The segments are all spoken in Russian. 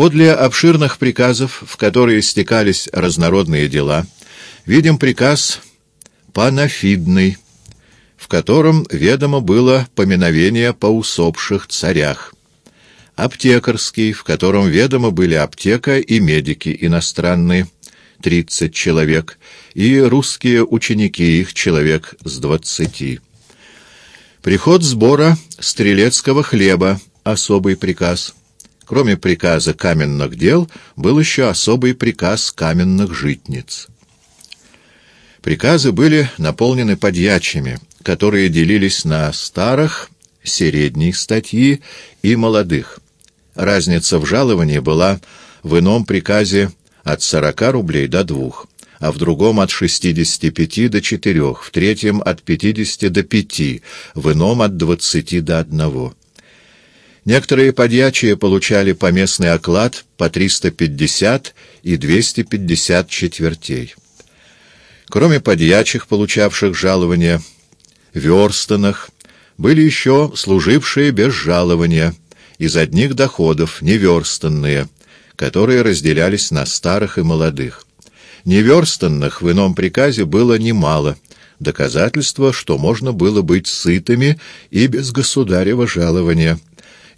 Подле обширных приказов, в которые стекались разнородные дела, видим приказ панафидный, в котором ведомо было поминовение по усопших царях, аптекарский, в котором ведомо были аптека и медики иностранные, тридцать человек, и русские ученики, их человек с двадцати. Приход сбора стрелецкого хлеба, особый приказ. Кроме приказа каменных дел, был еще особый приказ каменных житниц. Приказы были наполнены подьячими, которые делились на старых, средней статьи и молодых. Разница в жаловании была в ином приказе от 40 рублей до двух, а в другом от 65 до 4, в третьем от 50 до 5, в ином от 20 до 1. Некоторые подьячие получали поместный оклад по 350 и 250 четвертей. Кроме подьячих, получавших жалования, верстанных, были еще служившие без жалования, из одних доходов, неверстанные, которые разделялись на старых и молодых. Неверстанных в ином приказе было немало, доказательство, что можно было быть сытыми и без государева жалования,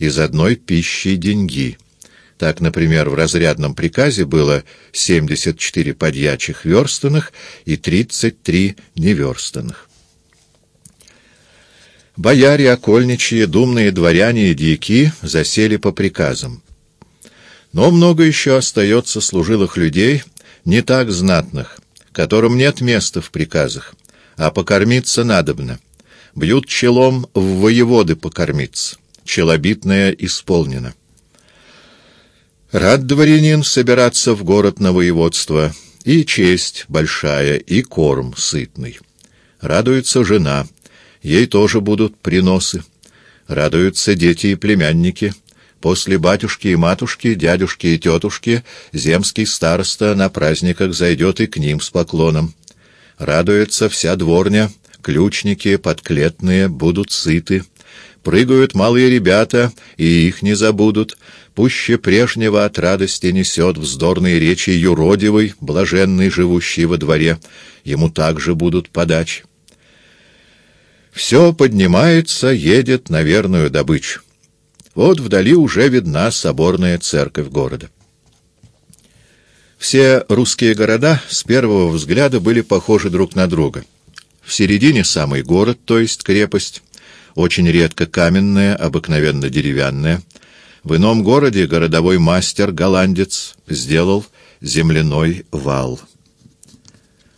из одной пищи деньги. Так, например, в разрядном приказе было 74 подьячих верстанных и 33 неверстанных. Бояре, окольничьи, думные дворяне и дьяки засели по приказам. Но много еще остается служилых людей, не так знатных, которым нет места в приказах, а покормиться надобно. Бьют челом в воеводы покормиться, челобитное исполнено. Рад дворянин собираться в город на воеводство, и честь большая, и корм сытный. Радуется жена, ей тоже будут приносы. Радуются дети и племянники — После батюшки и матушки, дядюшки и тетушки, земский староста на праздниках зайдет и к ним с поклоном. Радуется вся дворня, ключники, подклетные будут сыты. Прыгают малые ребята, и их не забудут. Пуще прежнего от радости несет вздорные речи юродивый, блаженный, живущий во дворе. Ему также будут подач. Все поднимается, едет на верную добычу. Вот вдали уже видна соборная церковь города. Все русские города с первого взгляда были похожи друг на друга. В середине самый город, то есть крепость, очень редко каменная, обыкновенно деревянная. В ином городе городовой мастер-голландец сделал земляной вал.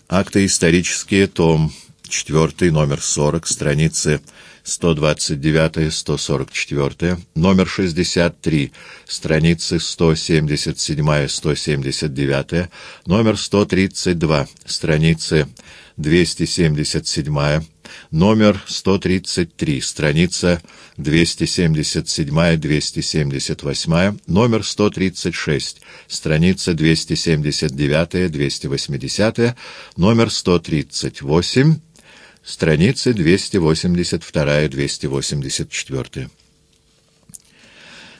Акты исторические, том 4, номер 40, страницы 129-144, номер 63, страницы 177-179, номер 132, страницы 277, номер 133, страница 277-278, номер 136, страница 279-280, номер 138, страницы 282-284.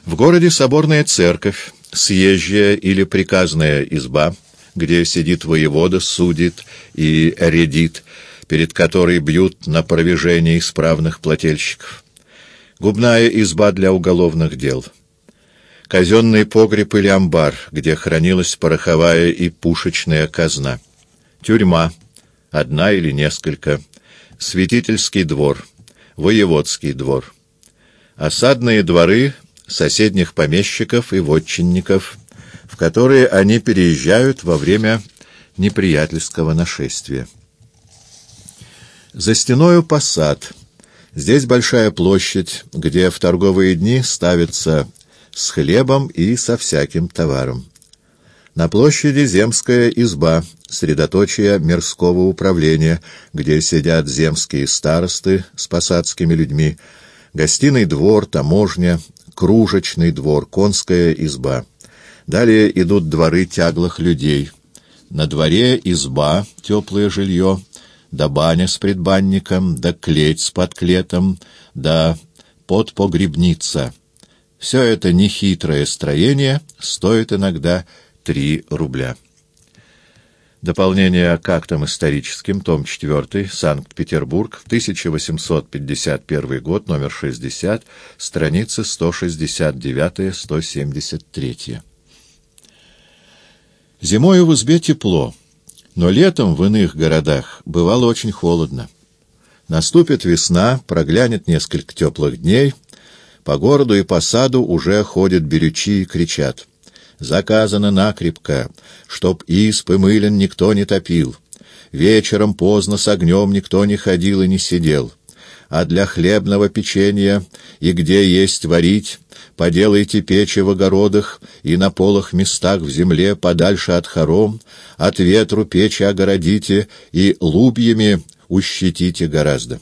В городе соборная церковь, съезжая или приказная изба, где сидит воевода, судит и редит, перед которой бьют на провижение исправных плательщиков. Губная изба для уголовных дел. Казенный погреб или амбар, где хранилась пороховая и пушечная казна. Тюрьма, одна или несколько святительский двор, воеводский двор, осадные дворы соседних помещиков и вотчинников, в которые они переезжают во время неприятельского нашествия. За стеною посад. Здесь большая площадь, где в торговые дни ставится с хлебом и со всяким товаром. На площади земская изба, средоточие мирского управления, где сидят земские старосты с посадскими людьми, гостиный двор, таможня, кружечный двор, конская изба. Далее идут дворы тяглых людей. На дворе изба, теплое жилье, да баня с предбанником, да клеть с подклетом, да подпогребница. Все это нехитрое строение стоит иногда 3 рубля. Дополнение к актам историческим, том 4, Санкт-Петербург, 1851 год, номер 60, страницы 169-173. Зимою в избе тепло, но летом в иных городах бывало очень холодно. Наступит весна, проглянет несколько теплых дней, по городу и по саду уже ходят берючи и кричат — Заказано накрепко, чтоб исп и мылен никто не топил. Вечером поздно с огнем никто не ходил и не сидел. А для хлебного печенья и где есть варить, поделайте печи в огородах и на полых местах в земле подальше от хором, от ветру печи огородите и лубьями ущитите гораздо.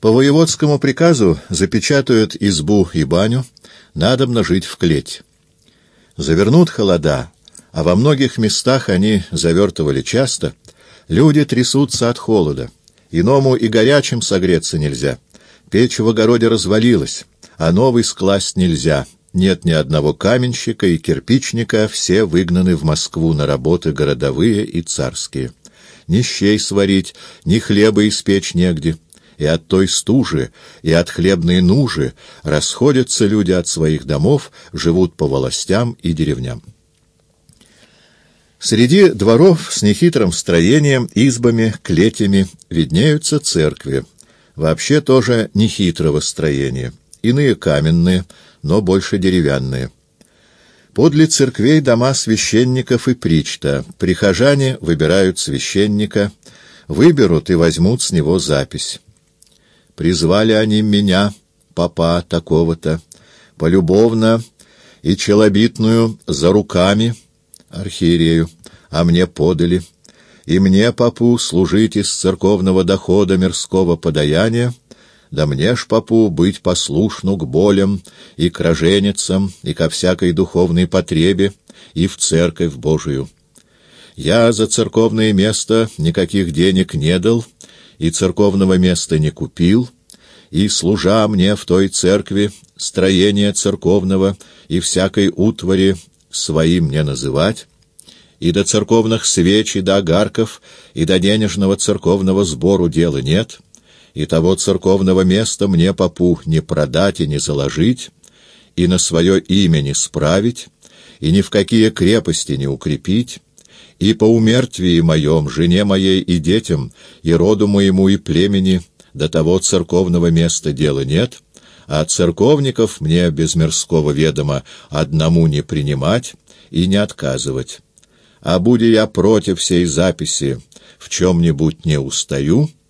По воеводскому приказу запечатают избу и баню, надобно жить в клеть. Завернут холода, а во многих местах они завертывали часто, люди трясутся от холода. Иному и горячим согреться нельзя. Печь в огороде развалилась, а новый скласть нельзя. Нет ни одного каменщика и кирпичника, все выгнаны в Москву на работы городовые и царские. Ни щей сварить, ни хлеба испечь негде и от той стужи, и от хлебной нужи расходятся люди от своих домов, живут по властям и деревням. Среди дворов с нехитрым строением, избами, клетями виднеются церкви, вообще тоже нехитрого строения, иные каменные, но больше деревянные. Подле церквей дома священников и причта, прихожане выбирают священника, выберут и возьмут с него запись. Призвали они меня, папа такого-то, полюбовно и челобитную за руками, архиерею, а мне подали, и мне, папу, служить из церковного дохода мирского подаяния, да мне ж, папу, быть послушну к болям и к роженицам, и ко всякой духовной потребе, и в церковь Божию. Я за церковное место никаких денег не дал, и церковного места не купил, и, служа мне в той церкви, строение церковного и всякой утвари своим не называть, и до церковных свеч, и до огарков, и до денежного церковного сбору дела нет, и того церковного места мне, попу, не продать и не заложить, и на свое имя не справить, и ни в какие крепости не укрепить, и по умертвии моем, жене моей и детям, и роду моему и племени до того церковного места дела нет, а церковников мне без мирского ведома одному не принимать и не отказывать. А будь я против всей записи, в чем-нибудь не устаю —